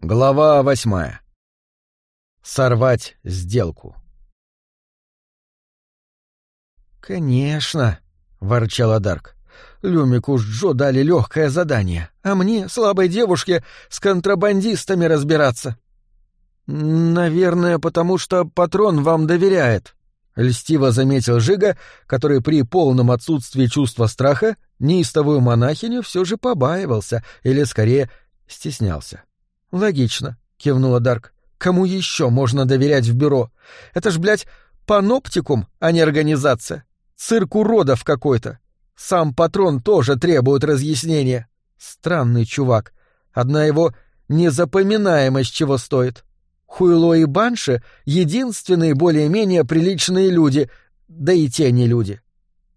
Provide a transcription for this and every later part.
Глава восьмая. Сорвать сделку. «Конечно», — ворчала Дарк. «Люмику с Джо дали легкое задание, а мне, слабой девушке, с контрабандистами разбираться». «Наверное, потому что патрон вам доверяет», — льстиво заметил Жига, который при полном отсутствии чувства страха неистовую монахиню все же побаивался, или, скорее, стеснялся. «Логично», — кивнула Дарк. «Кому еще можно доверять в бюро? Это ж, блядь, паноптикум, а не организация. Цирк уродов какой-то. Сам патрон тоже требует разъяснения. Странный чувак. Одна его незапоминаемость чего стоит. Хуйло и Банши — единственные более-менее приличные люди, да и те не люди.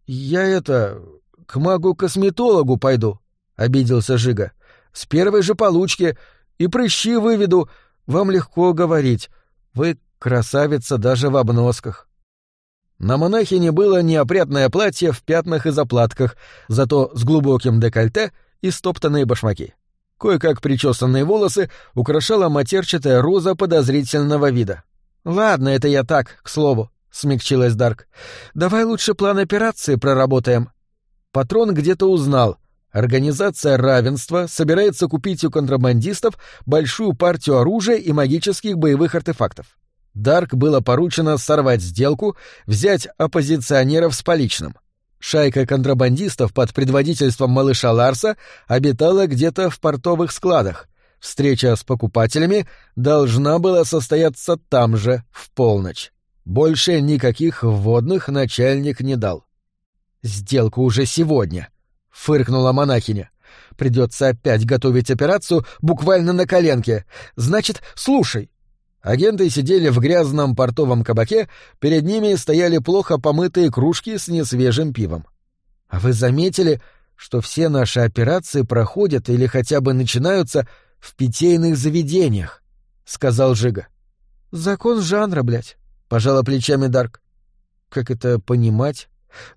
«Я это... к магу-косметологу пойду», — обиделся Жига. «С первой же получки и прыщи выведу. Вам легко говорить. Вы красавица даже в обносках. На монахине было неопрятное платье в пятнах и заплатках, зато с глубоким декольте и стоптанные башмаки. Кое-как причесанные волосы украшала матерчатая роза подозрительного вида. «Ладно, это я так, к слову», — смягчилась Дарк. «Давай лучше план операции проработаем». Патрон где-то узнал, Организация равенства собирается купить у контрабандистов большую партию оружия и магических боевых артефактов. Дарк было поручено сорвать сделку, взять оппозиционеров с поличным. Шайка контрабандистов под предводительством малыша Ларса обитала где-то в портовых складах. Встреча с покупателями должна была состояться там же, в полночь. Больше никаких вводных начальник не дал. «Сделка уже сегодня», — фыркнула монахиня. «Придется опять готовить операцию буквально на коленке. Значит, слушай». Агенты сидели в грязном портовом кабаке, перед ними стояли плохо помытые кружки с несвежим пивом. «А вы заметили, что все наши операции проходят или хотя бы начинаются в питейных заведениях?» — сказал Жига. «Закон жанра, блядь», — пожала плечами Дарк. «Как это понимать?»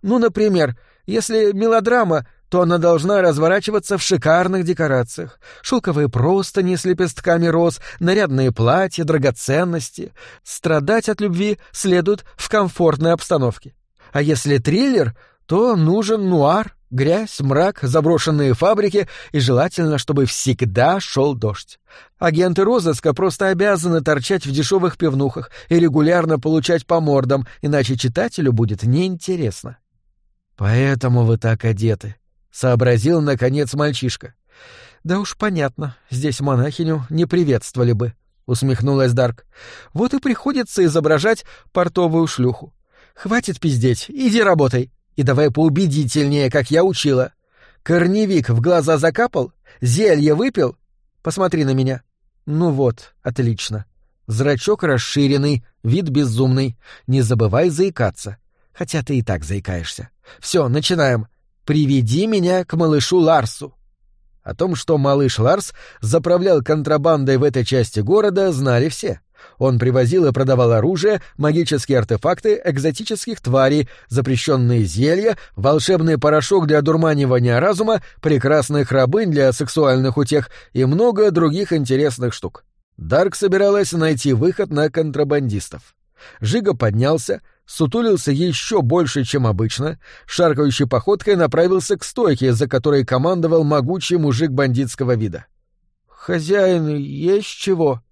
«Ну, например, если мелодрама, то она должна разворачиваться в шикарных декорациях. Шелковые простыни с лепестками роз, нарядные платья, драгоценности. Страдать от любви следует в комфортной обстановке. А если триллер, то нужен нуар, грязь, мрак, заброшенные фабрики и желательно, чтобы всегда шел дождь. Агенты розыска просто обязаны торчать в дешевых пивнухах и регулярно получать по мордам, иначе читателю будет неинтересно. «Поэтому вы так одеты», сообразил, наконец, мальчишка. «Да уж понятно, здесь монахиню не приветствовали бы», — усмехнулась Дарк. «Вот и приходится изображать портовую шлюху. Хватит пиздеть, иди работай. И давай поубедительнее, как я учила. Корневик в глаза закапал? Зелье выпил? Посмотри на меня. Ну вот, отлично. Зрачок расширенный, вид безумный. Не забывай заикаться. Хотя ты и так заикаешься. Все, начинаем. «Приведи меня к малышу Ларсу». О том, что малыш Ларс заправлял контрабандой в этой части города, знали все. Он привозил и продавал оружие, магические артефакты, экзотических тварей, запрещенные зелья, волшебный порошок для одурманивания разума, прекрасных рабынь для сексуальных утех и много других интересных штук. Дарк собиралась найти выход на контрабандистов. Жига поднялся, сутулился еще больше, чем обычно, шаркающей походкой направился к стойке, за которой командовал могучий мужик бандитского вида. «Хозяин, есть чего?»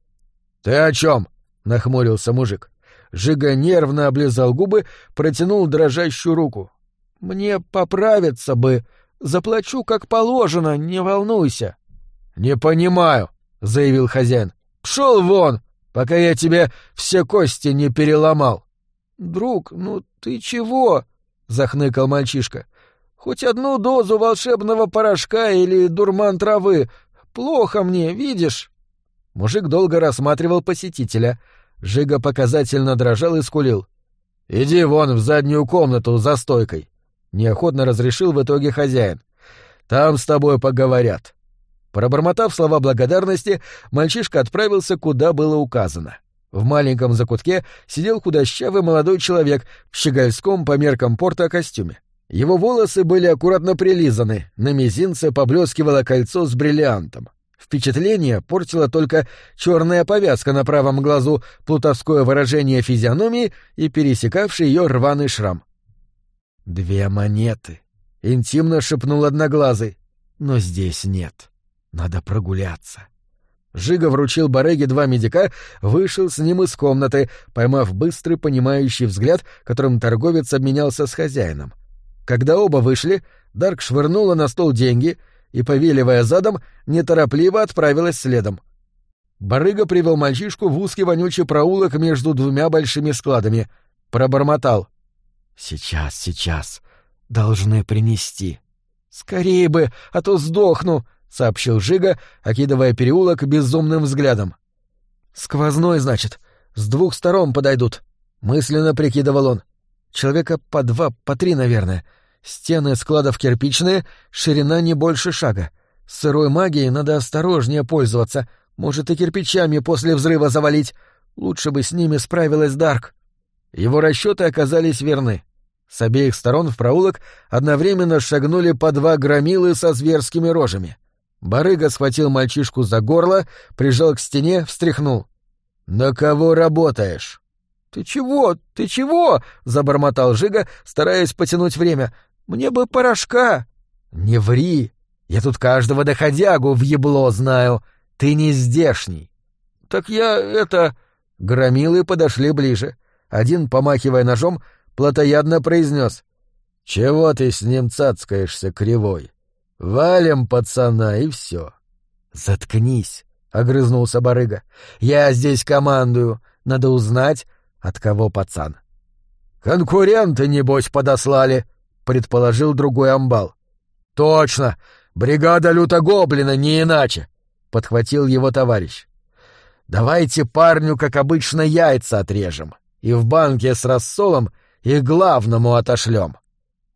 «Ты о чем?» — нахмурился мужик. Жига нервно облизал губы, протянул дрожащую руку. «Мне поправиться бы. Заплачу как положено, не волнуйся». «Не понимаю», — заявил хозяин. «Пшел вон, пока я тебе все кости не переломал». «Друг, ну ты чего?» — захныкал мальчишка. «Хоть одну дозу волшебного порошка или дурман травы. Плохо мне, видишь?» Мужик долго рассматривал посетителя. Жига показательно дрожал и скулил. «Иди вон в заднюю комнату за стойкой», — неохотно разрешил в итоге хозяин. «Там с тобой поговорят». Пробормотав слова благодарности, мальчишка отправился, куда было указано. В маленьком закутке сидел худощавый молодой человек в щегольском по меркам порта костюме. Его волосы были аккуратно прилизаны, на мизинце поблескивало кольцо с бриллиантом. Впечатление портила только черная повязка на правом глазу, плутовское выражение физиономии и пересекавший ее рваный шрам. «Две монеты», — интимно шепнул одноглазый. «Но здесь нет. Надо прогуляться». Жига вручил Бареге два медика, вышел с ним из комнаты, поймав быстрый понимающий взгляд, которым торговец обменялся с хозяином. Когда оба вышли, Дарк швырнула на стол деньги и, повеливая задом, неторопливо отправилась следом. Барыга привел мальчишку в узкий вонючий проулок между двумя большими складами. Пробормотал. «Сейчас, сейчас. Должны принести. Скорее бы, а то сдохну!» — сообщил Жига, окидывая переулок безумным взглядом. «Сквозной, значит. С двух сторон подойдут», — мысленно прикидывал он. «Человека по два, по три, наверное. Стены складов кирпичные, ширина не больше шага. С сырой магией надо осторожнее пользоваться. Может, и кирпичами после взрыва завалить. Лучше бы с ними справилась Дарк». Его расчеты оказались верны. С обеих сторон в проулок одновременно шагнули по два громилы со зверскими рожами. Барыга схватил мальчишку за горло, прижал к стене, встряхнул. «На кого работаешь?» «Ты чего? Ты чего?» — забормотал Жига, стараясь потянуть время. «Мне бы порошка!» «Не ври! Я тут каждого доходягу в ебло знаю. Ты не здешний!» «Так я это...» Громилы подошли ближе. Один, помахивая ножом, плотоядно произнес. «Чего ты с ним цацкаешься, кривой? Валим пацана и все. Заткнись, огрызнулся барыга. Я здесь командую. Надо узнать, от кого пацан. Конкуренты, небось, подослали, предположил другой амбал. Точно! Бригада лютогоблина, не иначе! подхватил его товарищ. Давайте парню, как обычно, яйца отрежем и в банке с рассолом и главному отошлем.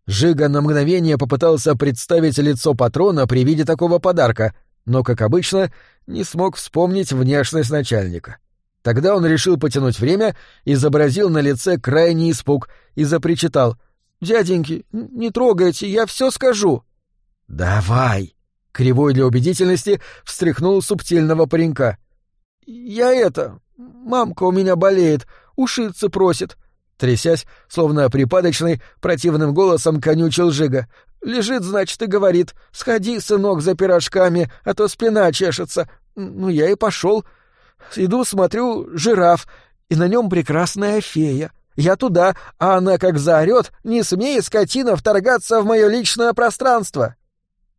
Жига на мгновение попытался представить лицо патрона при виде такого подарка, но, как обычно, не смог вспомнить внешность начальника. Тогда он решил потянуть время, изобразил на лице крайний испуг и запричитал. «Дяденьки, не трогайте, я все скажу». «Давай!» — кривой для убедительности встряхнул субтильного паренька. «Я это... Мамка у меня болеет, ушиться просит. Трясясь, словно припадочный, противным голосом конючил Жига. «Лежит, значит, и говорит, сходи, сынок, за пирожками, а то спина чешется». Ну, я и пошел. Иду, смотрю, жираф, и на нем прекрасная фея. Я туда, а она как заорет, не смей, скотина, вторгаться в мое личное пространство.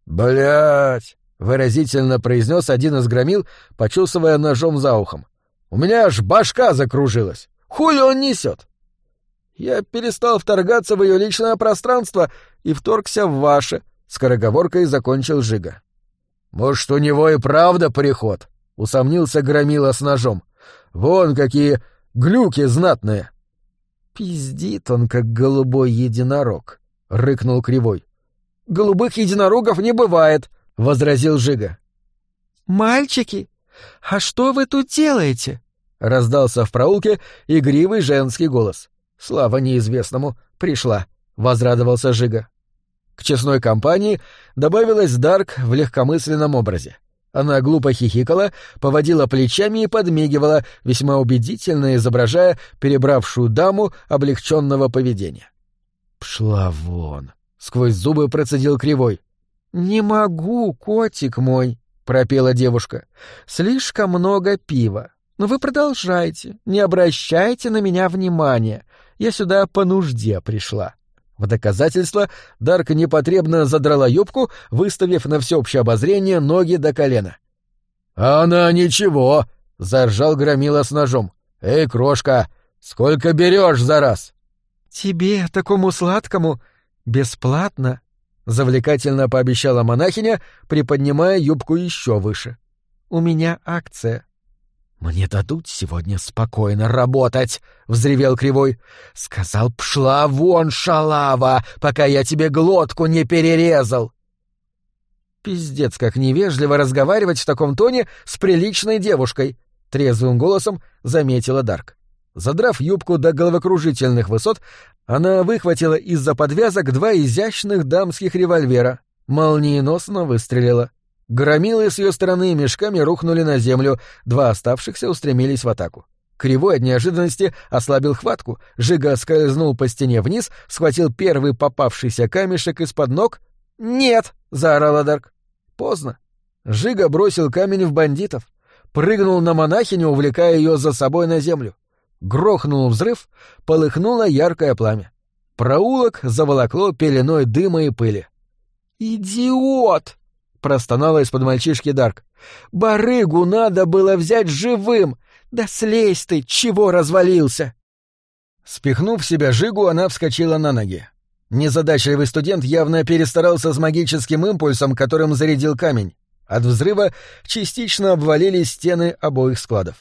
Блять! выразительно произнес один из громил, почесывая ножом за ухом. У меня аж башка закружилась. Хуй он несет? Я перестал вторгаться в ее личное пространство и вторгся в ваше, — скороговоркой закончил Жига. — Может, у него и правда приход? — усомнился Громила с ножом. — Вон какие глюки знатные! — Пиздит он, как голубой единорог, — рыкнул Кривой. — Голубых единорогов не бывает, — возразил Жига. — Мальчики, а что вы тут делаете? — раздался в проулке игривый женский голос. — Слава неизвестному, пришла, возрадовался Жига. К честной компании добавилась Дарк в легкомысленном образе. Она глупо хихикала, поводила плечами и подмигивала, весьма убедительно изображая перебравшую даму облегченного поведения. «Пшла вон!» — сквозь зубы процедил кривой. «Не могу, котик мой!» — пропела девушка. «Слишком много пива. Но вы продолжайте, не обращайте на меня внимания. Я сюда по нужде пришла. В доказательство Дарка непотребно задрала юбку, выставив на всеобщее обозрение ноги до колена. «Она ничего!» — заржал Громила с ножом. «Эй, крошка, сколько берешь за раз?» «Тебе, такому сладкому, бесплатно», — завлекательно пообещала монахиня, приподнимая юбку еще выше. «У меня акция. «Мне дадут сегодня спокойно работать», — взревел Кривой. «Сказал, пшла вон, шалава, пока я тебе глотку не перерезал». Пиздец, как невежливо разговаривать в таком тоне с приличной девушкой, — трезвым голосом заметила Дарк. Задрав юбку до головокружительных высот, она выхватила из-за подвязок два изящных дамских револьвера, молниеносно выстрелила. Громилы с ее стороны мешками рухнули на землю, два оставшихся устремились в атаку. Кривой от неожиданности ослабил хватку, Жига скользнул по стене вниз, схватил первый попавшийся камешек из-под ног. «Нет!» — заорал Дарк. Поздно. Жига бросил камень в бандитов, прыгнул на монахиню, увлекая ее за собой на землю. Грохнул взрыв, полыхнуло яркое пламя. Проулок заволокло пеленой дыма и пыли. «Идиот!» — простонала из-под мальчишки Дарк. «Барыгу надо было взять живым! Да слезь ты, чего развалился!» Спихнув себя Жигу, она вскочила на ноги. Незадачливый студент явно перестарался с магическим импульсом, которым зарядил камень. От взрыва частично обвалились стены обоих складов.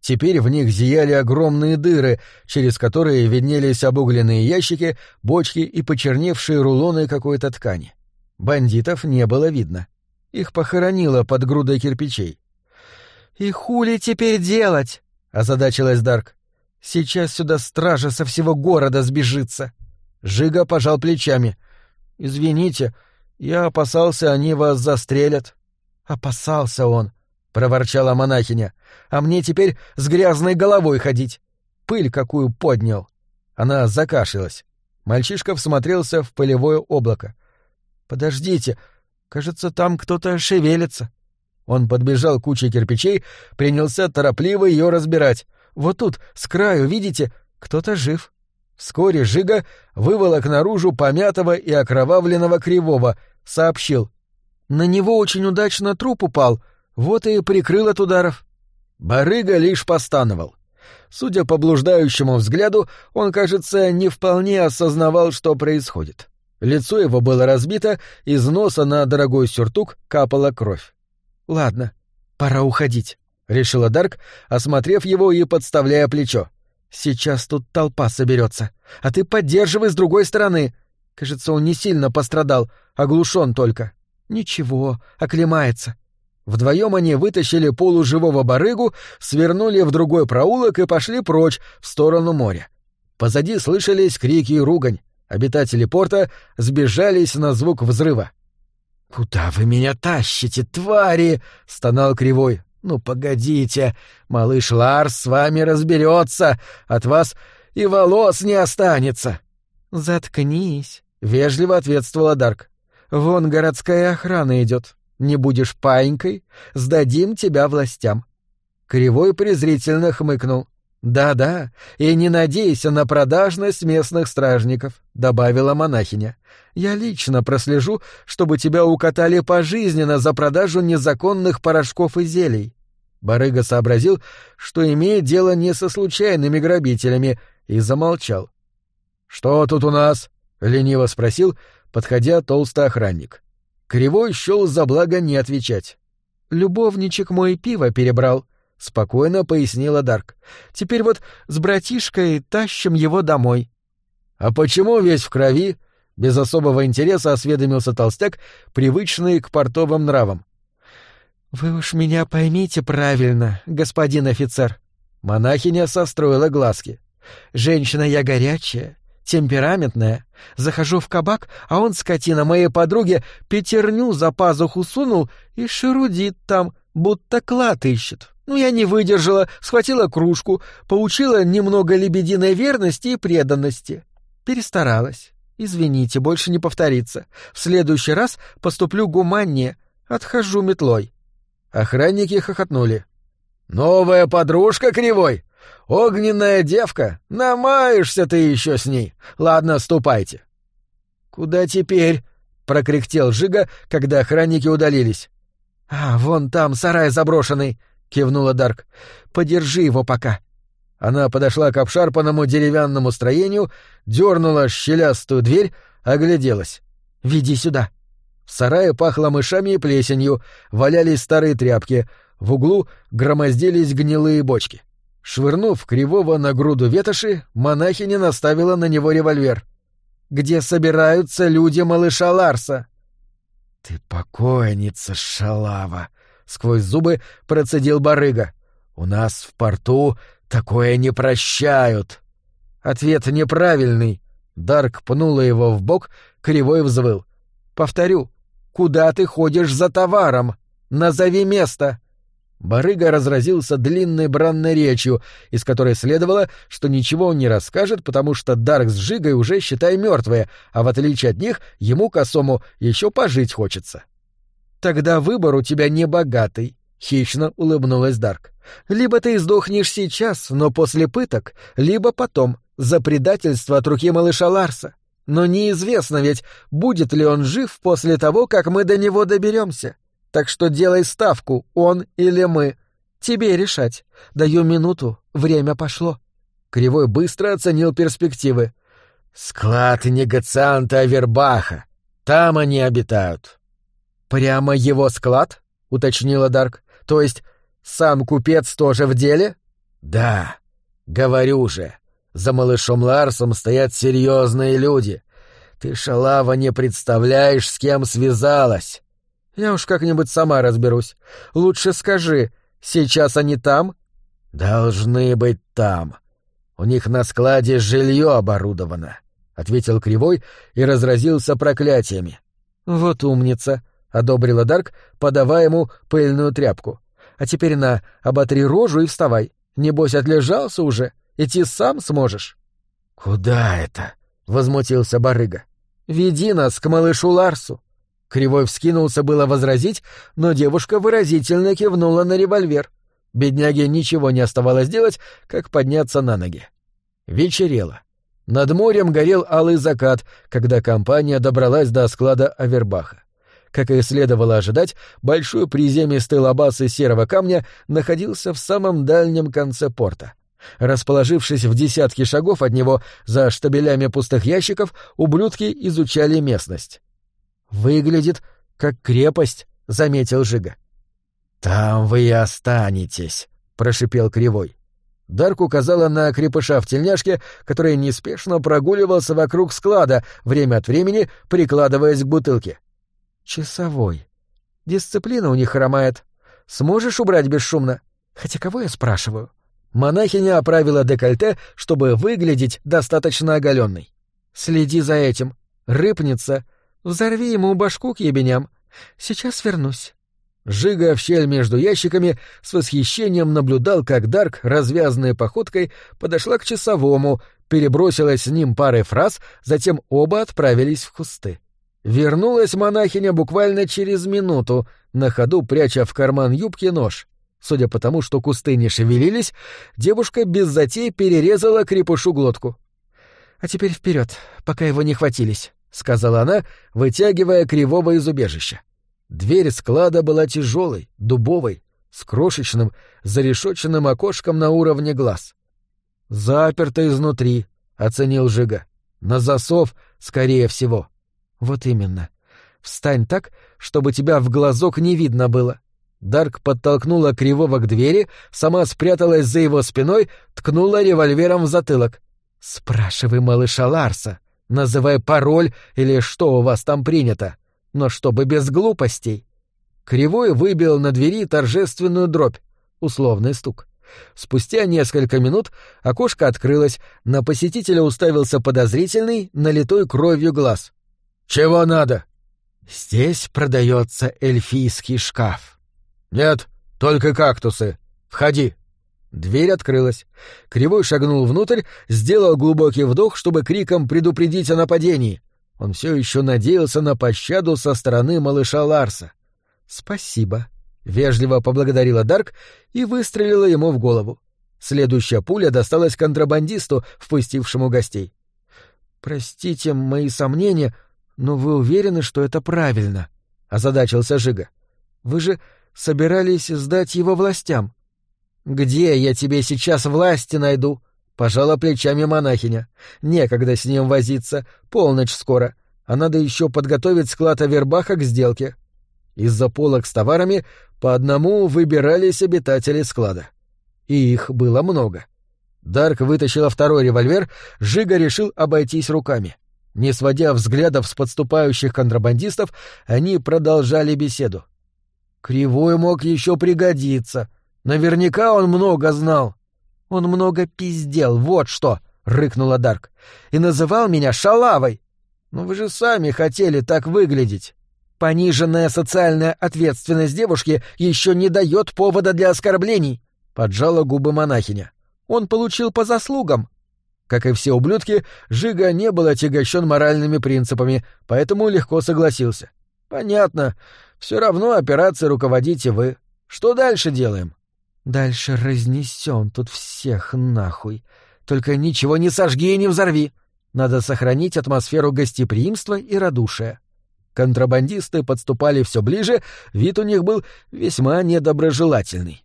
Теперь в них зияли огромные дыры, через которые виднелись обугленные ящики, бочки и почерневшие рулоны какой-то ткани. Бандитов не было видно. Их похоронило под грудой кирпичей. «И хули теперь делать?» — озадачилась Дарк. «Сейчас сюда стража со всего города сбежится». Жига пожал плечами. «Извините, я опасался, они вас застрелят». «Опасался он», — проворчала монахиня. «А мне теперь с грязной головой ходить. Пыль какую поднял». Она закашлялась. Мальчишка всмотрелся в полевое облако. «Подождите, кажется, там кто-то шевелится». Он подбежал к куче кирпичей, принялся торопливо ее разбирать. «Вот тут, с краю, видите, кто-то жив». Вскоре Жига выволок наружу помятого и окровавленного кривого, сообщил. «На него очень удачно труп упал, вот и прикрыл от ударов». Барыга лишь постановал. Судя по блуждающему взгляду, он, кажется, не вполне осознавал, что происходит. Лицо его было разбито, из носа на дорогой сюртук капала кровь. «Ладно, пора уходить», — решила Дарк, осмотрев его и подставляя плечо. Сейчас тут толпа соберется, а ты поддерживай с другой стороны. Кажется, он не сильно пострадал, оглушен только. Ничего, оклемается. Вдвоем они вытащили полуживого барыгу, свернули в другой проулок и пошли прочь, в сторону моря. Позади слышались крики и ругань. Обитатели порта сбежались на звук взрыва. «Куда вы меня тащите, твари?» — стонал Кривой. «Ну, погодите, малыш Ларс с вами разберется, от вас и волос не останется». «Заткнись», — вежливо ответствовала Дарк. «Вон городская охрана идет. Не будешь паинькой, сдадим тебя властям». Кривой презрительно хмыкнул. «Да-да, и не надейся на продажность местных стражников», — добавила монахиня. «Я лично прослежу, чтобы тебя укатали пожизненно за продажу незаконных порошков и зелий. Барыга сообразил, что имеет дело не со случайными грабителями, и замолчал. «Что тут у нас?» — лениво спросил, подходя толстый охранник. Кривой счел за благо не отвечать. «Любовничек мой пиво перебрал», — спокойно пояснила Дарк. «Теперь вот с братишкой тащим его домой». «А почему весь в крови?» — без особого интереса осведомился толстяк, привычный к портовым нравам. «Вы уж меня поймите правильно, господин офицер». Монахиня состроила глазки. «Женщина я горячая, темпераментная. Захожу в кабак, а он, скотина, моей подруге пятерню за пазуху сунул и шерудит там, будто клад ищет. Ну, я не выдержала, схватила кружку, поучила немного лебединой верности и преданности. Перестаралась. Извините, больше не повторится. В следующий раз поступлю гуманнее, отхожу метлой. Охранники хохотнули. «Новая подружка кривой? Огненная девка? Намаешься ты еще с ней. Ладно, ступайте». «Куда теперь?» — прокряхтел Жига, когда охранники удалились. «А, вон там сарай заброшенный», — кивнула Дарк. «Подержи его пока». Она подошла к обшарпанному деревянному строению, дернула щелястую дверь, огляделась. «Веди сюда». В сарае пахло мышами и плесенью, валялись старые тряпки, в углу громоздились гнилые бочки. Швырнув кривого на груду ветоши, монахиня наставила на него револьвер. «Где собираются люди малыша Ларса?» «Ты покойница, шалава!» — сквозь зубы процедил барыга. «У нас в порту такое не прощают!» Ответ неправильный. Дарк пнула его в бок, кривой взвыл. «Повторю, Куда ты ходишь за товаром? Назови место!» Барыга разразился длинной бранной речью, из которой следовало, что ничего он не расскажет, потому что Дарк с Жигой уже, считай, мертвые, а в отличие от них, ему, косому, еще пожить хочется. «Тогда выбор у тебя не богатый», — хищно улыбнулась Дарк. «Либо ты сдохнешь сейчас, но после пыток, либо потом, за предательство от руки малыша Ларса. Но неизвестно ведь, будет ли он жив после того, как мы до него доберемся. Так что делай ставку, он или мы. Тебе решать. Даю минуту, время пошло». Кривой быстро оценил перспективы. «Склад негацианта Авербаха. Там они обитают». «Прямо его склад?» — уточнила Дарк. «То есть сам купец тоже в деле?» «Да, говорю же. За малышом Ларсом стоят серьезные люди. Ты, шалава, не представляешь, с кем связалась. Я уж как-нибудь сама разберусь. Лучше скажи, сейчас они там? Должны быть там. У них на складе жилье оборудовано, ответил Кривой и разразился проклятиями. Вот умница, одобрила Дарк, подавая ему пыльную тряпку. А теперь на, оботри рожу и вставай. Небось, отлежался уже. Идти сам сможешь. Куда это? возмутился барыга. Веди нас к малышу Ларсу. Кривой вскинулся было возразить, но девушка выразительно кивнула на револьвер. Бедняге ничего не оставалось делать, как подняться на ноги. Вечерело. Над морем горел алый закат, когда компания добралась до склада Авербаха. Как и следовало ожидать, большой приземистый лабаз из серого камня находился в самом дальнем конце порта. Расположившись в десятке шагов от него, за штабелями пустых ящиков, ублюдки изучали местность. «Выглядит как крепость», — заметил Жига. «Там вы и останетесь», — прошипел Кривой. Дарк указала на крепыша в тельняшке, который неспешно прогуливался вокруг склада, время от времени прикладываясь к бутылке. «Часовой. Дисциплина у них хромает. Сможешь убрать бесшумно? Хотя кого я спрашиваю?» Монахиня оправила декольте, чтобы выглядеть достаточно оголенной. «Следи за этим. Рыпнется, Взорви ему башку к ебеням. Сейчас вернусь». Жига в щель между ящиками с восхищением наблюдал, как Дарк, развязанной походкой, подошла к часовому, перебросилась с ним парой фраз, затем оба отправились в кусты. Вернулась монахиня буквально через минуту, на ходу пряча в карман юбки нож. Судя по тому, что кусты не шевелились, девушка без затей перерезала крепышу глотку. «А теперь вперед, пока его не хватились». — сказала она, вытягивая кривого из убежища. Дверь склада была тяжелой, дубовой, с крошечным, зарешоченным окошком на уровне глаз. «Заперто изнутри», — оценил Жига. «На засов, скорее всего». «Вот именно. Встань так, чтобы тебя в глазок не видно было». Дарк подтолкнула Кривого к двери, сама спряталась за его спиной, ткнула револьвером в затылок. «Спрашивай малыша Ларса», Называй пароль или что у вас там принято, но чтобы без глупостей. Кривой выбил на двери торжественную дробь, условный стук. Спустя несколько минут окошко открылось, на посетителя уставился подозрительный, налитой кровью глаз. «Чего надо?» «Здесь продается эльфийский шкаф». «Нет, только кактусы. Входи». Дверь открылась. Кривой шагнул внутрь, сделал глубокий вдох, чтобы криком предупредить о нападении. Он все еще надеялся на пощаду со стороны малыша Ларса. «Спасибо», — вежливо поблагодарила Дарк и выстрелила ему в голову. Следующая пуля досталась контрабандисту, впустившему гостей. «Простите мои сомнения, но вы уверены, что это правильно?» — озадачился Жига. «Вы же собирались сдать его властям?» «Где я тебе сейчас власти найду?» — пожала плечами монахиня. «Некогда с ним возиться, полночь скоро, а надо еще подготовить склад Авербаха к сделке». Из-за полок с товарами по одному выбирались обитатели склада. И их было много. Дарк вытащила второй револьвер, Жига решил обойтись руками. Не сводя взглядов с подступающих контрабандистов, они продолжали беседу. «Кривой мог еще пригодиться», Наверняка он много знал. Он много пиздел, вот что, рыкнула Дарк. И называл меня шалавой. Но вы же сами хотели так выглядеть. Пониженная социальная ответственность девушки еще не дает повода для оскорблений, поджала губы монахиня. Он получил по заслугам. Как и все ублюдки, Жига не был отягощен моральными принципами, поэтому легко согласился. Понятно. Все равно операцией руководите вы. Что дальше делаем? Дальше разнесем тут всех нахуй. Только ничего не сожги и не взорви. Надо сохранить атмосферу гостеприимства и радушия. Контрабандисты подступали все ближе, вид у них был весьма недоброжелательный.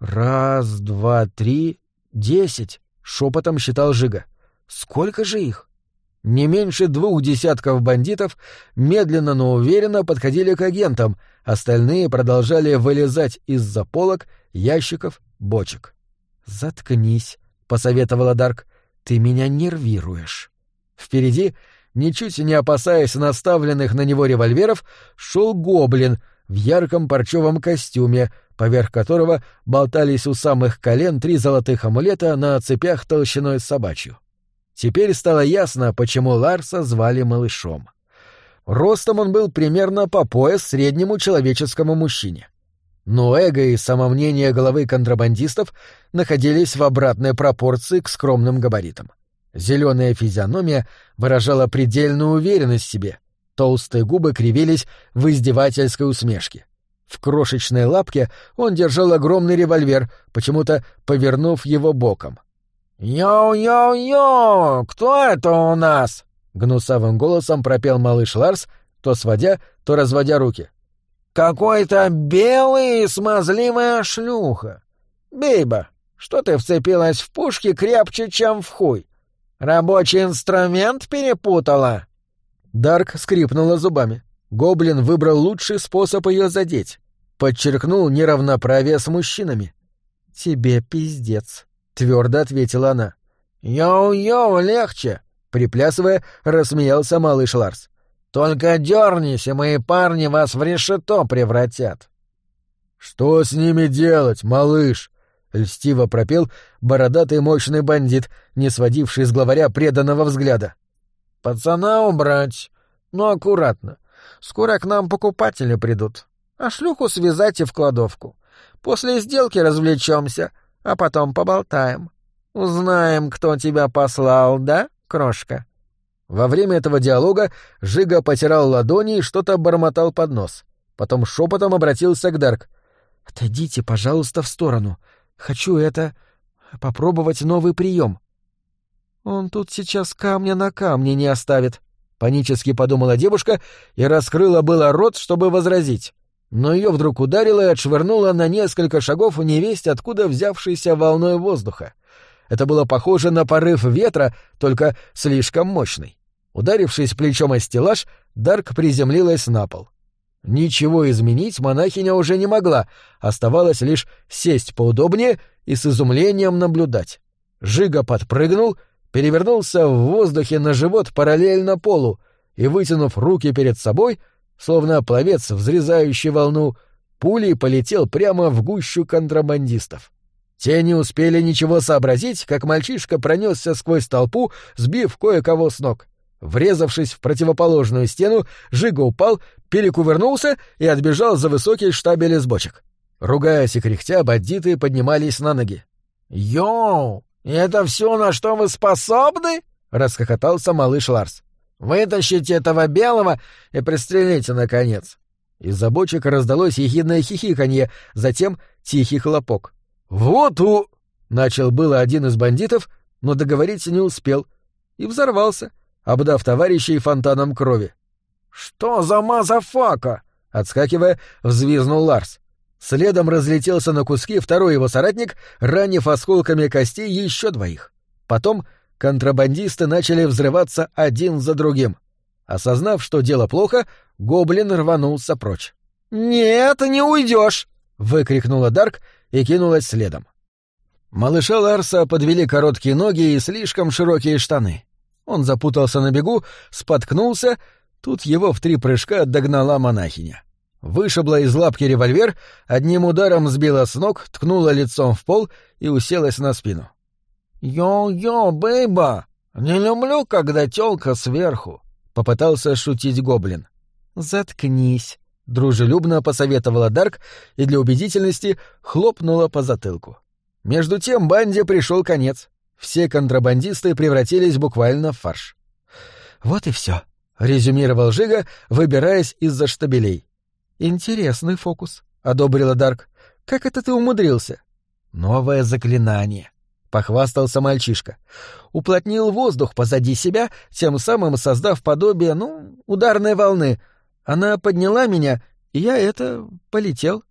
«Раз, два, три, десять», — шепотом считал Жига. «Сколько же их?» Не меньше двух десятков бандитов медленно, но уверенно подходили к агентам, остальные продолжали вылезать из-за полок, ящиков, бочек. «Заткнись», — посоветовала Дарк, — «ты меня нервируешь». Впереди ничуть не опасаясь наставленных на него револьверов, шел гоблин в ярком парчевом костюме, поверх которого болтались у самых колен три золотых амулета на цепях толщиной собачью. Теперь стало ясно, почему Ларса звали малышом. Ростом он был примерно по пояс среднему человеческому мужчине. Но эго и самомнение головы контрабандистов находились в обратной пропорции к скромным габаритам. Зеленая физиономия выражала предельную уверенность в себе. Толстые губы кривились в издевательской усмешке. В крошечной лапке он держал огромный револьвер, почему-то повернув его боком. «Йоу-йоу-йоу! Кто это у нас?» — гнусавым голосом пропел малыш Ларс, то сводя, то разводя руки. «Какой-то белая смазливая шлюха! Бейба, что ты вцепилась в пушки крепче, чем в хуй? Рабочий инструмент перепутала. Дарк скрипнула зубами. Гоблин выбрал лучший способ ее задеть. Подчеркнул неравноправие с мужчинами. Тебе пиздец, твердо ответила она. Йоу-йоу, легче, приплясывая, рассмеялся малыш Ларс. Только дернись, и мои парни вас в решето превратят. Что с ними делать, малыш? — льстиво пропел бородатый мощный бандит, не сводивший с главаря преданного взгляда. «Пацана убрать, но аккуратно. Скоро к нам покупатели придут. А шлюху связать и в кладовку. После сделки развлечемся, а потом поболтаем. Узнаем, кто тебя послал, да, крошка?» Во время этого диалога Жига потирал ладони и что-то бормотал под нос. Потом шепотом обратился к Дарк. «Отойдите, пожалуйста, в сторону. Хочу это... попробовать новый прием. Он тут сейчас камня на камне не оставит, — панически подумала девушка и раскрыла было рот, чтобы возразить. Но ее вдруг ударило и отшвырнуло на несколько шагов невесть, откуда взявшейся волной воздуха. Это было похоже на порыв ветра, только слишком мощный. Ударившись плечом о стеллаж, Дарк приземлилась на пол. Ничего изменить монахиня уже не могла, оставалось лишь сесть поудобнее и с изумлением наблюдать. Жига подпрыгнул, перевернулся в воздухе на живот параллельно полу и, вытянув руки перед собой, словно пловец, взрезающий волну, пулей полетел прямо в гущу контрабандистов. Те не успели ничего сообразить, как мальчишка пронесся сквозь толпу, сбив кое-кого с ног. Врезавшись в противоположную стену, Жига упал, перекувырнулся и отбежал за высокий штабель из бочек. Ругаясь и кряхтя, бандиты поднимались на ноги. «Yo! Это все, на что вы способны?» — расхохотался малыш Ларс. «Вытащите этого белого и пристрелите, наконец!» Из-за раздалось ехидное хихиканье, затем тихий хлопок. «Вот у...» — начал было один из бандитов, но договорить не успел и взорвался — обдав товарищей фонтаном крови. «Что за motherfucker?» — отскакивая, взвизгнул Ларс. Следом разлетелся на куски второй его соратник, ранив осколками костей еще двоих. Потом контрабандисты начали взрываться один за другим. Осознав, что дело плохо, гоблин рванулся прочь. «Нет, не уйдешь!» — выкрикнула Дарк и кинулась следом. Малыша Ларса подвели короткие ноги и слишком широкие штаны. Он запутался на бегу, споткнулся, тут его в три прыжка догнала монахиня. Вышибла из лапки револьвер, одним ударом сбила с ног, ткнула лицом в пол и уселась на спину. «Йо-йо, бейба! Не люблю, когда тёлка сверху!» — попытался шутить гоблин. «Заткнись», — дружелюбно посоветовала Дарк и для убедительности хлопнула по затылку. Между тем банде пришел конец. Все контрабандисты превратились буквально в фарш. «Вот и все», — резюмировал Жига, выбираясь из-за штабелей. «Интересный фокус», — одобрила Дарк. «Как это ты умудрился?» «Новое заклинание», — похвастался мальчишка. «Уплотнил воздух позади себя, тем самым создав подобие, ну, ударной волны. Она подняла меня, и я это... полетел».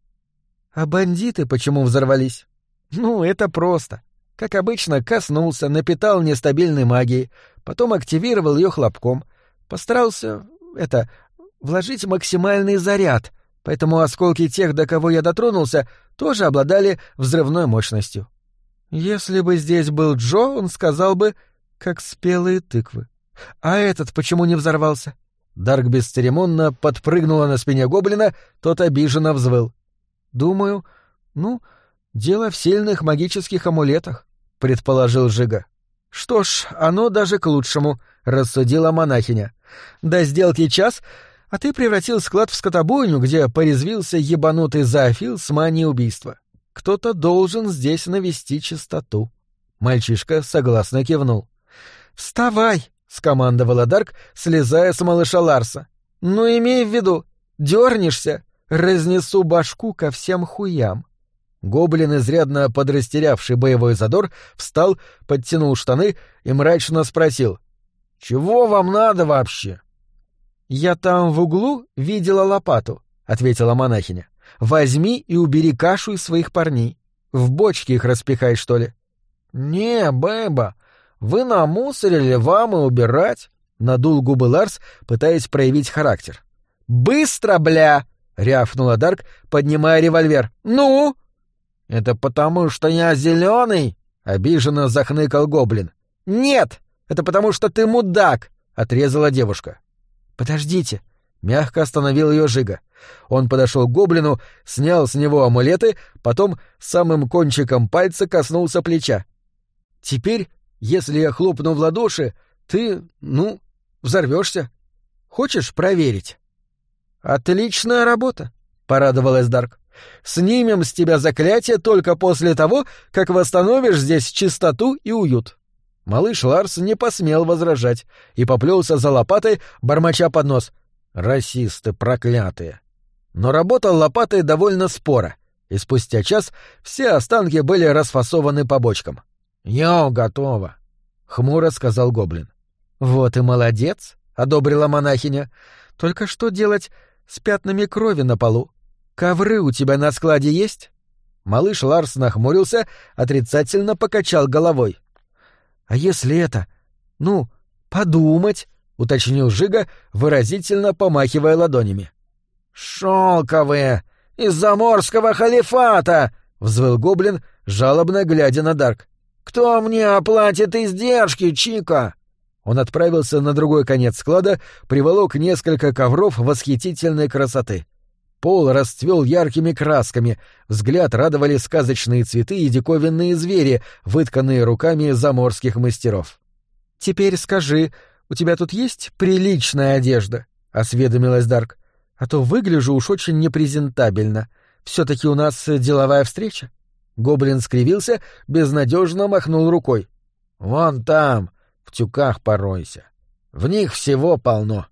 «А бандиты почему взорвались?» «Ну, это просто. Как обычно, коснулся, напитал нестабильной магией, потом активировал ее хлопком. Постарался, это, вложить максимальный заряд, поэтому осколки тех, до кого я дотронулся, тоже обладали взрывной мощностью. Если бы здесь был Джо, он сказал бы, как спелые тыквы. А этот почему не взорвался? Дарк бесцеремонно подпрыгнула на спине гоблина, тот обиженно взвыл. Думаю, ну, дело в сильных магических амулетах, предположил Жига. Что ж, оно даже к лучшему, рассудила монахиня. До сделки час, а ты превратил склад в скотобойню, где порезвился ебанутый зоофил с манией убийства. Кто-то должен здесь навести чистоту. Мальчишка согласно кивнул. «Вставай!» — скомандовала Дарк, слезая с малыша Ларса. «Ну, имей в виду, дернешься, разнесу башку ко всем хуям». Гоблин, изрядно подрастерявший боевой задор, встал, подтянул штаны и мрачно спросил. «Чего вам надо вообще?» «Я там в углу видела лопату», — ответила монахиня. «Возьми и убери кашу из своих парней. В бочке их распихай, что ли». «Не, Бэба, вы намусорили, вам и убирать», — надул губы Ларс, пытаясь проявить характер. «Быстро, бля!» — рявкнула Дарк, поднимая револьвер. «Ну?» «Это потому, что я зеленый?» — обиженно захныкал гоблин. «Нет, это потому, что ты мудак!» — отрезала девушка. «Подождите!» — мягко остановил ее Жига. Он подошел к гоблину, снял с него амулеты, потом самым кончиком пальца коснулся плеча. «Теперь, если я хлопну в ладоши, ты, ну, взорвешься. Хочешь проверить?» «Отличная работа!» — порадовалась Дарк. «Снимем с тебя заклятие только после того, как восстановишь здесь чистоту и уют». Малыш Ларс не посмел возражать и поплелся за лопатой, бормоча под нос. «Расисты проклятые!» Но работал лопатой довольно споро, и спустя час все останки были расфасованы по бочкам. «Я готова», — хмуро сказал гоблин. «Вот и молодец», — одобрила монахиня. «Только что делать с пятнами крови на полу? Ковры у тебя на складе есть?» Малыш Ларс нахмурился, отрицательно покачал головой. А если это... Ну, подумать, — уточнил Жига, выразительно помахивая ладонями. «Шелковые! Из заморского халифата!» — взвыл гоблин, жалобно глядя на Дарк. «Кто мне оплатит издержки, Чика?» Он отправился на другой конец склада, приволок несколько ковров восхитительной красоты. Пол расцвел яркими красками, взгляд радовали сказочные цветы и диковинные звери, вытканные руками заморских мастеров. «Теперь скажи, у тебя тут есть приличная одежда?» — осведомилась Дарк. «А то выгляжу уж очень непрезентабельно. Все-таки у нас деловая встреча». Гоблин скривился, безнадежно махнул рукой. «Вон там, в тюках поройся. В них всего полно.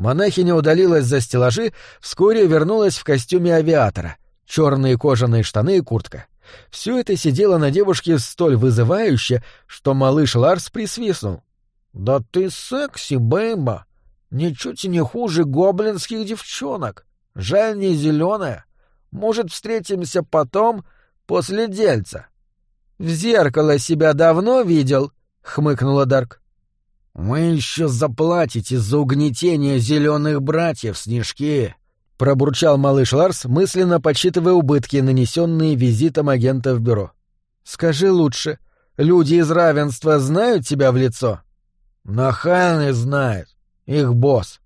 Монахиня удалилась за стеллажи, вскоре вернулась в костюме авиатора, черные кожаные штаны и куртка. Все это сидело на девушке столь вызывающе, что малыш Ларс присвистнул. «Да ты секси, бэйба! Ничуть не хуже гоблинских девчонок. Жаль, не зеленая. Может, встретимся потом, после дельца?» «В зеркало себя давно видел?» — хмыкнула Дарк. «Вы еще заплатите за угнетение зеленых братьев, снежки!» — пробурчал малыш Ларс, мысленно подсчитывая убытки, нанесенные визитом агента в бюро. «Скажи лучше, люди из равенства знают тебя в лицо?» «Нахальный знает. Их босс».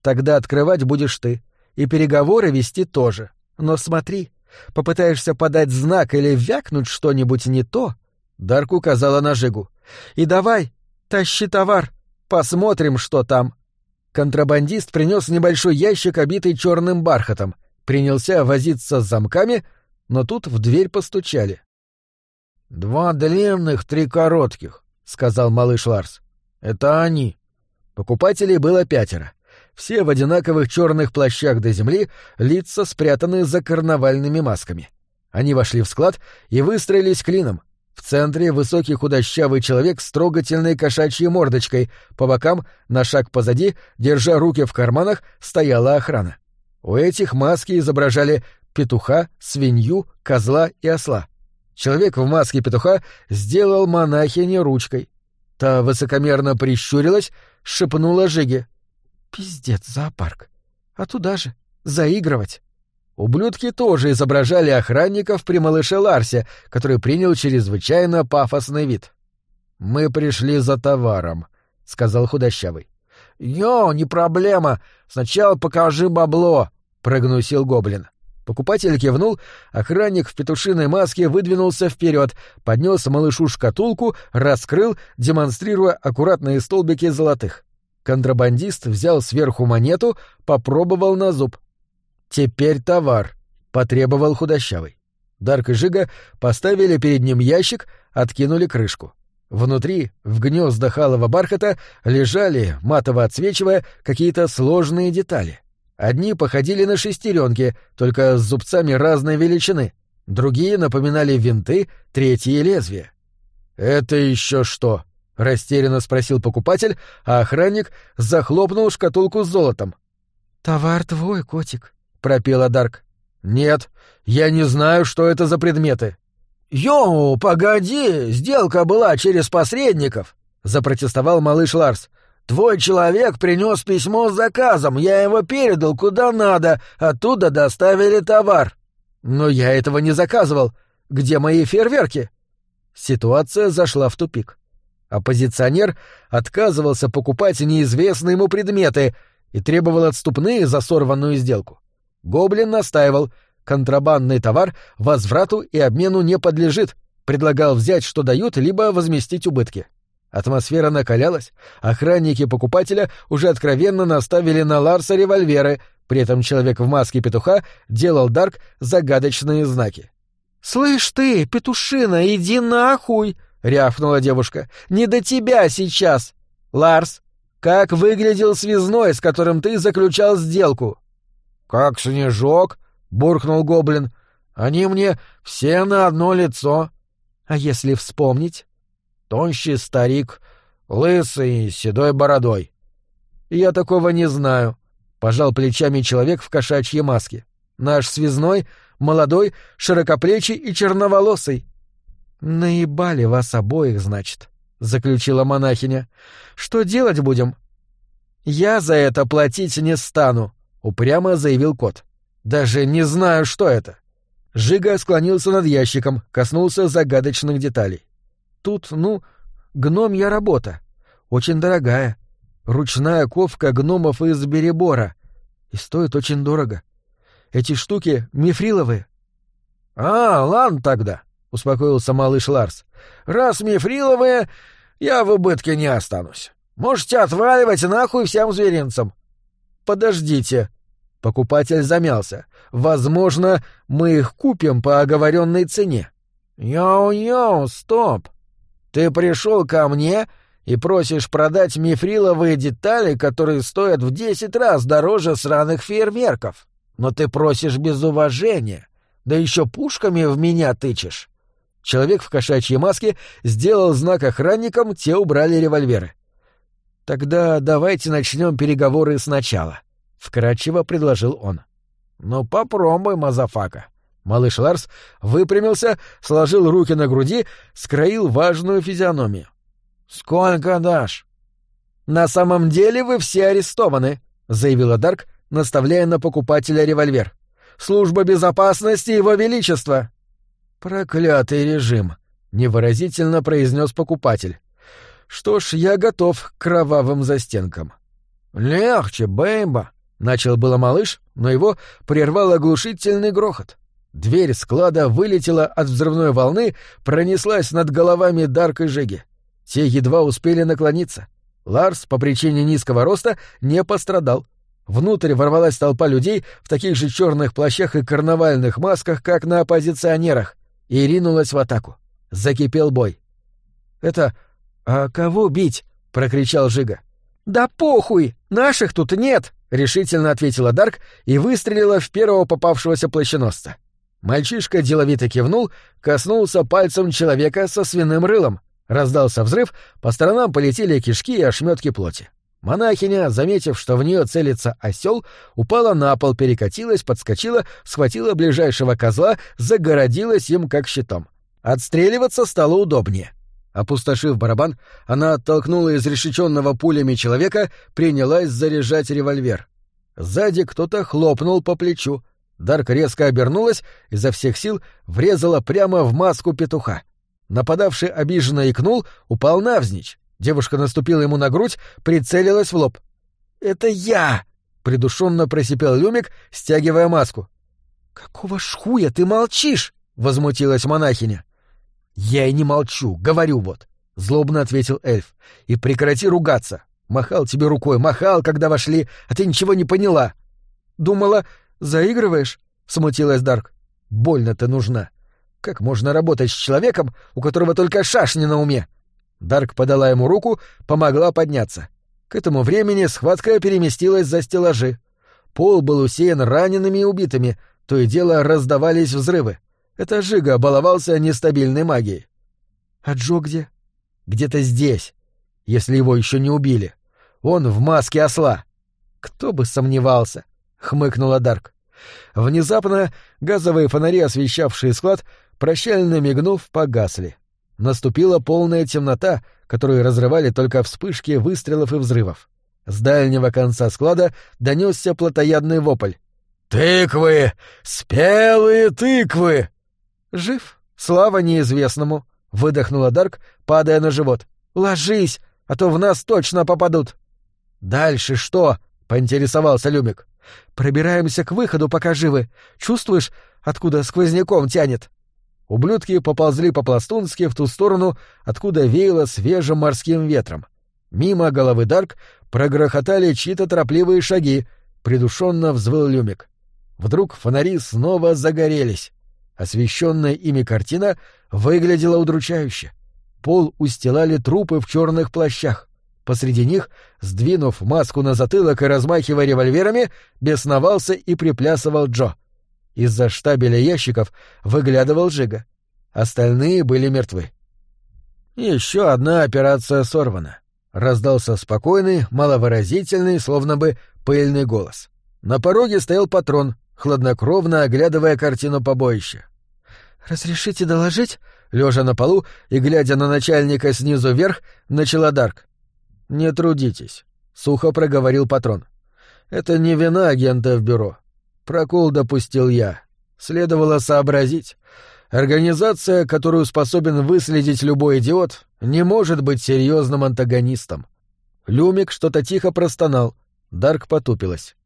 «Тогда открывать будешь ты, и переговоры вести тоже. Но смотри, попытаешься подать знак или вякнуть что-нибудь не то...» Дарк указала на Жигу. «И давай, Тащи товар, посмотрим, что там. Контрабандист принес небольшой ящик, обитый черным бархатом, принялся возиться с замками, но тут в дверь постучали. «Два длинных, три коротких», — сказал малыш Ларс. «Это они». Покупателей было пятеро. Все в одинаковых черных плащах до земли, лица спрятаны за карнавальными масками. Они вошли в склад и выстроились клином. В центре высокий худощавый человек с трогательной кошачьей мордочкой, по бокам, на шаг позади, держа руки в карманах, стояла охрана. У этих маски изображали петуха, свинью, козла и осла. Человек в маске петуха сделал монахине ручкой. Та высокомерно прищурилась, шепнула Жиге. «Пиздец, зоопарк. А туда же. Заигрывать». Ублюдки тоже изображали охранников при малыше Ларсе, который принял чрезвычайно пафосный вид. «Мы пришли за товаром», — сказал худощавый. «Йо, не проблема. Сначала покажи бабло», — прогнусил гоблин. Покупатель кивнул, охранник в петушиной маске выдвинулся вперед, поднес малышу шкатулку, раскрыл, демонстрируя аккуратные столбики золотых. Контрабандист взял сверху монету, попробовал на зуб. «Теперь товар», — потребовал худощавый. Дарк и Жига поставили перед ним ящик, откинули крышку. Внутри, в гнездах алого бархата, лежали, матово отсвечивая, какие-то сложные детали. Одни походили на шестеренки, только с зубцами разной величины. Другие напоминали винты, третьи — лезвия. «Это еще что?» — растерянно спросил покупатель, а охранник захлопнул шкатулку с золотом. «Товар твой, котик», — пропела Дарк. «Нет, я не знаю, что это за предметы». «Йоу, погоди, сделка была через посредников», — запротестовал малыш Ларс. Твой человек принес письмо с заказом, я его передал куда надо, оттуда доставили товар. Но я этого не заказывал. Где мои фейерверки? Ситуация зашла в тупик. Оппозиционер отказывался покупать неизвестные ему предметы и требовал отступные за сорванную сделку. Гоблин настаивал, контрабандный товар возврату и обмену не подлежит, предлагал взять, что дают, либо возместить убытки. Атмосфера накалялась, охранники покупателя уже откровенно наставили на Ларса револьверы, при этом человек в маске петуха делал Дарк загадочные знаки. «Слышь ты, петушина, иди нахуй!» — рявкнула девушка. «Не до тебя сейчас! Ларс, как выглядел связной, с которым ты заключал сделку?» «Как снежок», — буркнул гоблин. «Они мне все на одно лицо». «А если вспомнить?» Тонщий старик, лысый, седой бородой. Я такого не знаю, пожал плечами человек в кошачьей маске. Наш связной, молодой, широкоплечий и черноволосый. Наебали вас обоих, значит, заключила монахиня. Что делать будем? Я за это платить не стану, упрямо заявил кот. Даже не знаю, что это. Жига склонился над ящиком, коснулся загадочных деталей. Тут, ну, гномья работа. Очень дорогая. Ручная ковка гномов из беребора. И стоит очень дорого. Эти штуки мифриловые. — А, ладно тогда, — успокоился малыш Ларс. — Раз мифриловые, я в убытке не останусь. Можете отваливать нахуй всем зверинцем. — Подождите. Покупатель замялся. Возможно, мы их купим по оговоренной цене. — Йоу-йоу, стоп. Ты пришел ко мне и просишь продать мифриловые детали, которые стоят в десять раз дороже сраных фейерверков. Но ты просишь без уважения, да еще пушками в меня тычешь. Человек в кошачьей маске сделал знак охранникам, те убрали револьверы. «Тогда давайте начнем переговоры сначала», — вкратчиво предложил он. «Ну попробуй, motherfucker», Малыш Ларс выпрямился, сложил руки на груди, скроил важную физиономию. «Сколько дашь?» «На самом деле вы все арестованы», — заявила Дарк, наставляя на покупателя револьвер. «Служба безопасности Его Величества!» «Проклятый режим», — невыразительно произнес покупатель. «Что ж, я готов к кровавым застенкам». «Легче, бэйба», — начал было малыш, но его прервал оглушительный грохот. Дверь склада вылетела от взрывной волны, пронеслась над головами Дарк и Жеги. Те едва успели наклониться. Ларс по причине низкого роста не пострадал. Внутрь ворвалась толпа людей в таких же черных плащах и карнавальных масках, как на оппозиционерах, и ринулась в атаку. Закипел бой. «Это... А кого бить?» — прокричал Жига. «Да похуй! Наших тут нет!» — решительно ответила Дарк и выстрелила в первого попавшегося плащеносца. Мальчишка деловито кивнул, коснулся пальцем человека со свиным рылом. Раздался взрыв, по сторонам полетели кишки и ошметки плоти. Монахиня, заметив, что в нее целится осел, упала на пол, перекатилась, подскочила, схватила ближайшего козла, загородилась им как щитом. Отстреливаться стало удобнее. Опустошив барабан, она оттолкнула изрешеченного пулями человека, принялась заряжать револьвер. Сзади кто-то хлопнул по плечу. Дарк резко обернулась, изо всех сил врезала прямо в маску петуха. Нападавший обиженно икнул, упал навзничь. Девушка наступила ему на грудь, прицелилась в лоб. «Это я!» — придушенно просипел Люмик, стягивая маску. «Какого шхуя ты молчишь?» — возмутилась монахиня. «Я и не молчу, говорю вот», — злобно ответил эльф. «И прекрати ругаться. Махал тебе рукой, махал, когда вошли, а ты ничего не поняла». «Думала, заигрываешь?» — смутилась Дарк. «Больно ты нужна. Как можно работать с человеком, у которого только шашни на уме? Дарк подала ему руку, помогла подняться. К этому времени схватка переместилась за стеллажи. Пол был усеян ранеными и убитыми, то и дело раздавались взрывы. Это Жига баловался нестабильной магией. «А Джо где?» «Где-то здесь, если его еще не убили. Он в маске осла». «Кто бы сомневался», — хмыкнула Дарк. Внезапно газовые фонари, освещавшие склад, прощально мигнув, погасли. Наступила полная темнота, которую разрывали только вспышки выстрелов и взрывов. С дальнего конца склада донесся плотоядный вопль. «Тыквы! Спелые тыквы!» «Жив? Слава неизвестному!» — выдохнула Дарк, падая на живот. «Ложись, а то в нас точно попадут!» «Дальше что?» — поинтересовался Люмик. «Пробираемся к выходу, пока живы. Чувствуешь, откуда сквозняком тянет?» Ублюдки поползли по-пластунски в ту сторону, откуда веяло свежим морским ветром. Мимо головы Дарк прогрохотали чьи-то торопливые шаги, придушенно взвыл люмик. Вдруг фонари снова загорелись. Освещенная ими картина выглядела удручающе. Пол устилали трупы в черных плащах. Посреди них, сдвинув маску на затылок и размахивая револьверами, бесновался и приплясывал Джо. Из-за штабеля ящиков выглядывал Жига. Остальные были мертвы. Еще одна операция сорвана. Раздался спокойный, маловыразительный, словно бы пыльный голос. На пороге стоял патрон, хладнокровно оглядывая картину побоища. «Разрешите доложить?» Лежа на полу и глядя на начальника снизу вверх, начала Дарк. «Не трудитесь», — сухо проговорил патрон. «Это не вина агента в бюро. Прокол допустил я. Следовало сообразить. Организация, которую способен выследить любой идиот, не может быть серьезным антагонистом. Люмик что-то тихо простонал. Дарк потупилась.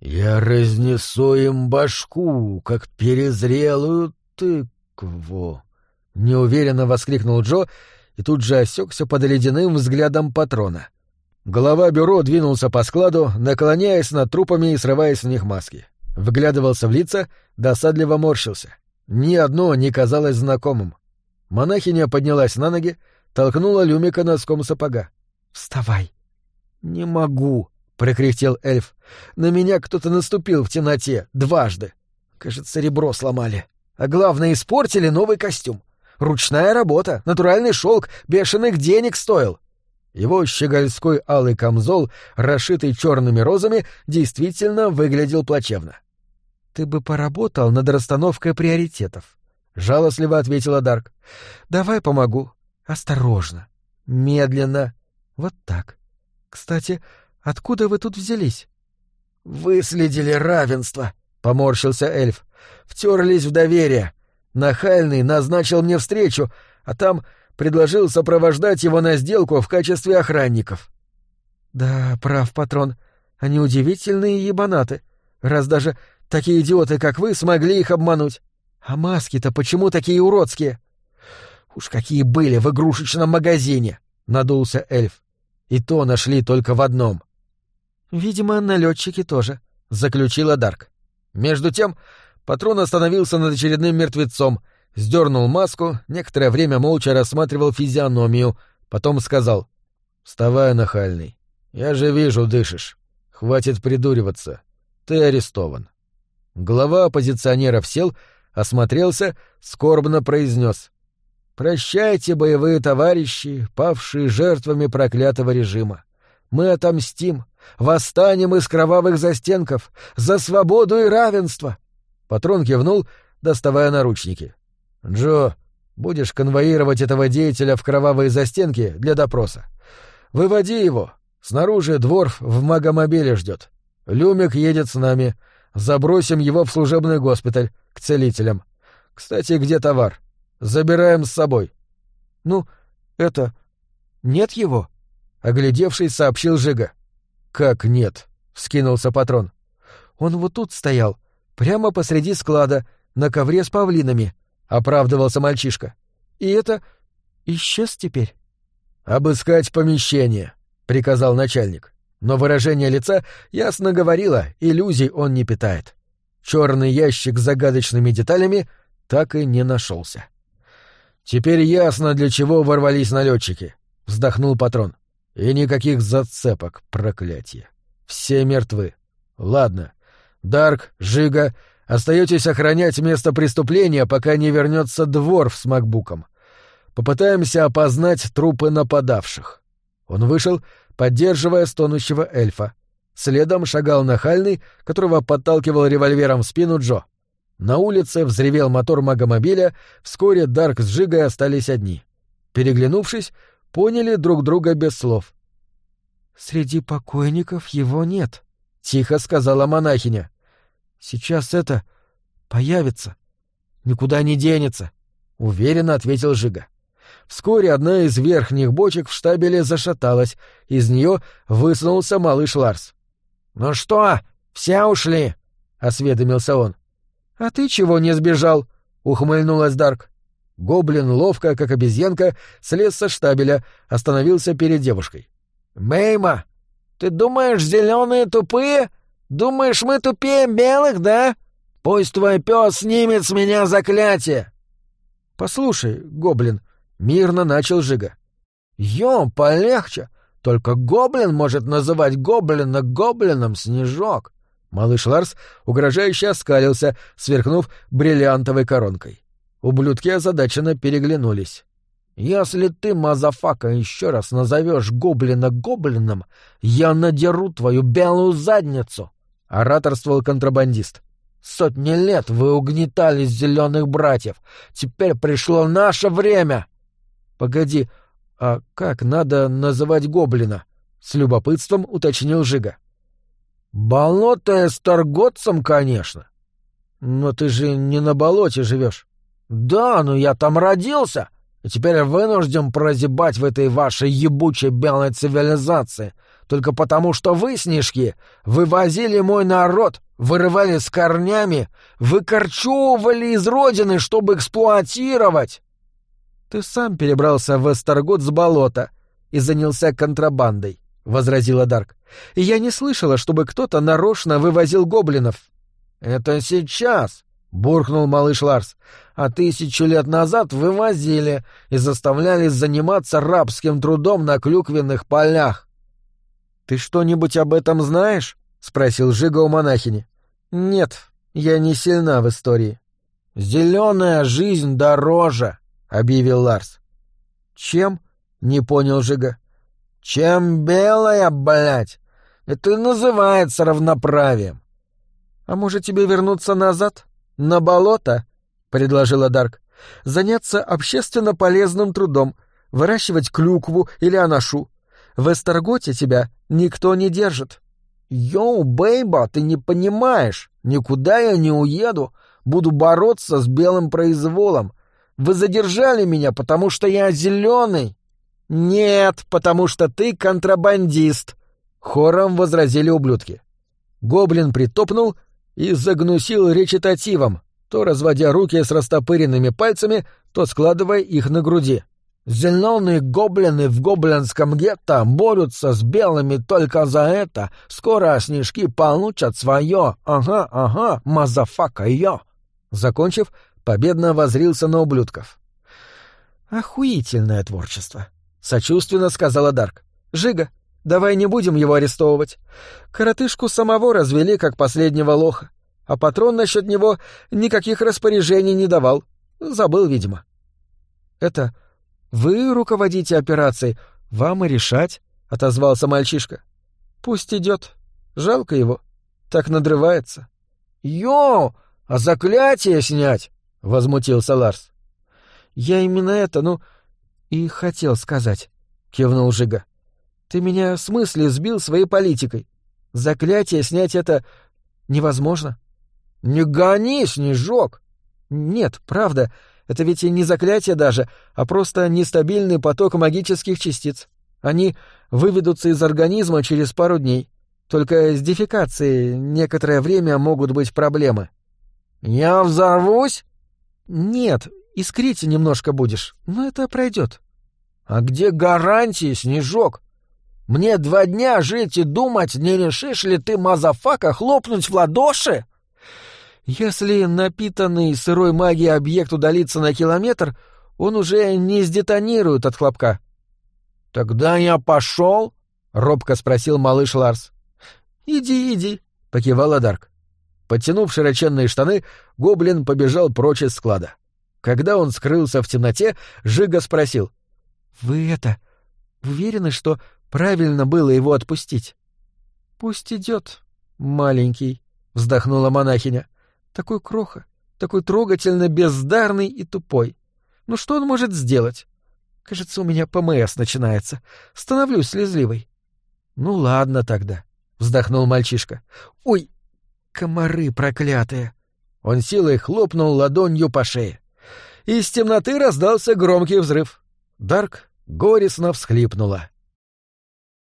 «Я разнесу им башку, как перезрелую тыкву!» Неуверенно воскликнул Джо и тут же осекся под ледяным взглядом патрона. Голова бюро двинулся по складу, наклоняясь над трупами и срывая с них маски. Вглядывался в лица, досадливо морщился. Ни одно не казалось знакомым. Монахиня поднялась на ноги, толкнула Люмика носком сапога. «Вставай!» «Не могу!» — прокряхтел эльф. «На меня кто-то наступил в темноте дважды. Кажется, ребро сломали. А главное, испортили новый костюм. Ручная работа, натуральный шелк, бешеных денег стоил. Его щегольской алый камзол, расшитый черными розами, действительно выглядел плачевно. «Ты бы поработал над расстановкой приоритетов», — жалостливо ответила Дарк. «Давай помогу. Осторожно. Медленно. Вот так. Кстати, откуда вы тут взялись?» «Выследили равенство», — поморщился эльф. «Втерлись в доверие. Нахальный назначил мне встречу, а там предложил сопровождать его на сделку в качестве охранников. Да, прав, патрон, они удивительные ебанаты, раз даже такие идиоты, как вы, смогли их обмануть. А маски-то почему такие уродские? Уж какие были в игрушечном магазине, надулся эльф. и то нашли только в одном. «Видимо, налетчики тоже», — заключила Дарк. Между тем патрон остановился над очередным мертвецом, сдернул маску, некоторое время молча рассматривал физиономию, потом сказал «Вставай, нахальный. Я же вижу, дышишь. Хватит придуриваться. Ты арестован». Глава оппозиционеров сел, осмотрелся, скорбно произнес «Прощайте, боевые товарищи, павшие жертвами проклятого режима. Мы отомстим, восстанем из кровавых застенков за свободу и равенство!» Патрон кивнул, доставая наручники. «Джо, будешь конвоировать этого деятеля в кровавые застенки для допроса. Выводи его. Снаружи дворф в магомобиле ждет. Люмик едет с нами. Забросим его в служебный госпиталь, к целителям. Кстати, где товар? Забираем с собой. Ну, это... Нет его? Оглядевшись, сообщил Жига. Как нет? Вскинулся патрон. Он вот тут стоял, прямо посреди склада, на ковре с павлинами, оправдывался мальчишка. И это исчез теперь. Обыскать помещение, приказал начальник. Но выражение лица ясно говорило, иллюзий он не питает. Черный ящик с загадочными деталями так и не нашелся. Теперь ясно, для чего ворвались налетчики, вздохнул патрон. И никаких зацепок, проклятие. Все мертвы. Ладно. Дарк, Жига, остаетесь охранять место преступления, пока не вернется двор с макбуком. Попытаемся опознать трупы нападавших. Он вышел, поддерживая стонущего эльфа. Следом шагал нахальный, которого подталкивал револьвером в спину Джо. На улице взревел мотор магомобиля, вскоре Дарк с Жигой остались одни. Переглянувшись, поняли друг друга без слов. «Среди покойников его нет», — тихо сказала монахиня. «Сейчас это появится. Никуда не денется», — уверенно ответил Жига. Вскоре одна из верхних бочек в штабеле зашаталась, из нее высунулся малыш Ларс. «Ну что, все ушли?» — осведомился он. «А ты чего не сбежал?» — ухмыльнулась Дарк. Гоблин, ловко, как обезьянка, слез со штабеля, остановился перед девушкой. «Мейма, ты думаешь, зеленые тупые? Думаешь, мы тупее белых, да? Пусть твой пес снимет с меня заклятие!» «Послушай, гоблин», — мирно начал Жига. «Ё, полегче! Только гоблин может называть гоблина гоблином, Снежок!» Малыш Ларс угрожающе оскалился, сверкнув бриллиантовой коронкой. Ублюдки озадаченно переглянулись. «Если ты, motherfucker, еще раз назовешь гоблина гоблином, я надеру твою белую задницу!» — ораторствовал контрабандист. «Сотни лет вы угнетали зеленых братьев. Теперь пришло наше время!» «Погоди, а как надо называть гоблина?» — с любопытством уточнил Жига. Болото с торготцем, конечно. Но ты же не на болоте живешь. Да, но я там родился, и теперь вынужден прозябать в этой вашей ебучей белой цивилизации, только потому что вы, снежки, вывозили мой народ, вырывали с корнями, выкорчевывали из родины, чтобы эксплуатировать. Ты сам перебрался в Эстергот с болота и занялся контрабандой, — возразила Дарк я не слышала, чтобы кто-то нарочно вывозил гоблинов. «Это сейчас», — буркнул малыш Ларс, — «а тысячу лет назад вывозили и заставляли заниматься рабским трудом на клюквенных полях». «Ты что-нибудь об этом знаешь?» — спросил Жига у монахини. «Нет, я не сильна в истории». «Зеленая жизнь дороже», — объявил Ларс. «Чем?» — не понял Жига. «Чем белая, блядь? Это и называется равноправием». «А может, тебе вернуться назад? На болото?» — предложила Дарк. «Заняться общественно полезным трудом, выращивать клюкву или анашу. В Эстерготе тебя никто не держит». «Йоу, бейба, ты не понимаешь. Никуда я не уеду. Буду бороться с белым произволом. Вы задержали меня, потому что я зеленый. «Нет, потому что ты контрабандист», — хором возразили ублюдки. Гоблин притопнул и загнусил речитативом, то разводя руки с растопыренными пальцами, то складывая их на груди. Зеленые гоблины в гоблинском гетто борются с белыми только за это. Скоро снежки получат свое. Ага, ага, motherfucker, yeah. Закончив, победно возрился на ублюдков. «Охуительное творчество», — сочувственно сказала Дарк. «Жига, давай не будем его арестовывать. Коротышку самого развели, как последнего лоха, а патрон насчет него никаких распоряжений не давал. Забыл, видимо». «Это вы руководите операцией, вам и решать», — отозвался мальчишка. «Пусть идет. Жалко его. Так надрывается». «Йо, а заклятие снять?» — возмутился Ларс. «Я именно это, ну, и хотел сказать», — кивнул Жига. «Ты меня с мысли сбил своей политикой. Заклятие снять это невозможно». «Не гони, Снежок!» «Нет, правда, это ведь и не заклятие даже, а просто нестабильный поток магических частиц. Они выведутся из организма через пару дней. Только с дефекацией некоторое время могут быть проблемы. «Я взорвусь?» «Нет, искрить немножко будешь, но это пройдет». «А где гарантии, Снежок? Мне два дня жить и думать, не решишь ли ты, motherfucker, хлопнуть в ладоши?» Если напитанный сырой магией объект удалится на километр, он уже не сдетонирует от хлопка. — Тогда я пошел? — робко спросил малыш Ларс. — Иди, иди, — покивала Дарк. Подтянув широченные штаны, гоблин побежал прочь из склада. Когда он скрылся в темноте, Жига спросил. — Вы это... уверены, что правильно было его отпустить? — Пусть идет, маленький, — вздохнула монахиня. Такой кроха, такой трогательно бездарный и тупой. Ну что он может сделать? Кажется, у меня ПМС начинается. Становлюсь слезливой. Ну ладно тогда, вздохнул мальчишка. Ой, комары проклятые. Он силой хлопнул ладонью по шее. Из темноты раздался громкий взрыв. Дарк горестно всхлипнула.